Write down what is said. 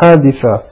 حادثة.